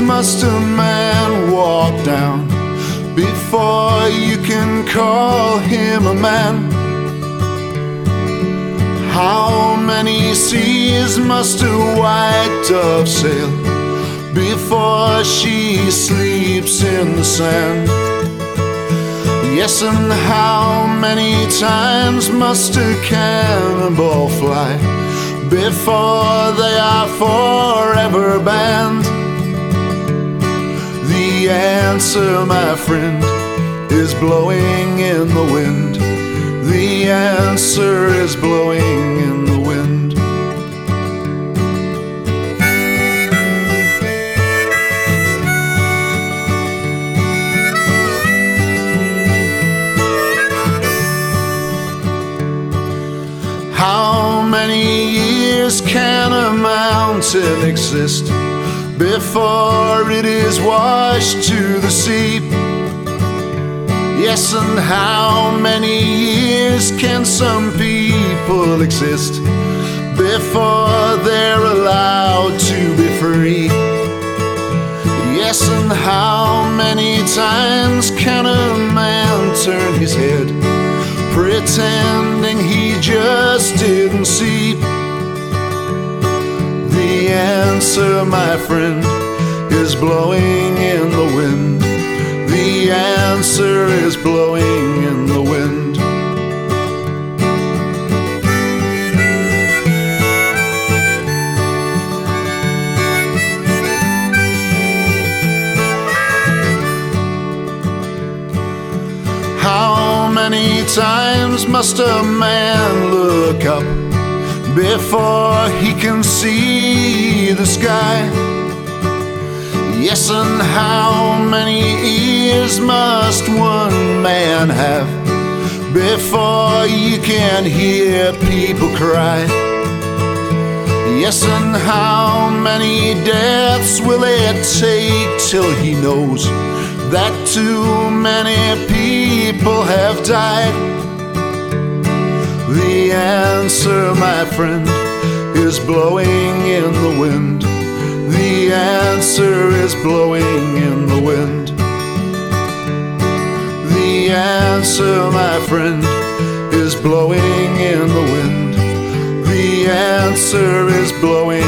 must a man walk down before you can call him a man? How many seas must a white dove sail before she sleeps in the sand? Yes, and how many times must a cannonball fly before they are forever banned? Answer, my friend, is blowing in the wind. The answer is blowing in the wind. How many years can a mountain exist before it is washed to the sea? Yes, and how many years can some people exist before they're allowed to be free? Yes, and how many times can a man turn his head pretending he just didn't see? The answer, my friend, is blowing in the wind. The answer is blowing in the wind. How many times must a man look up before he can see the sky? Yes, and how many ears must one man have before you can hear people cry? Yes, and how many deaths will it take till he knows that too many people have died? Answer, my friend, is blowing in the wind. The answer is blowing in the wind. The answer, my friend, is blowing in the wind. The answer is blowing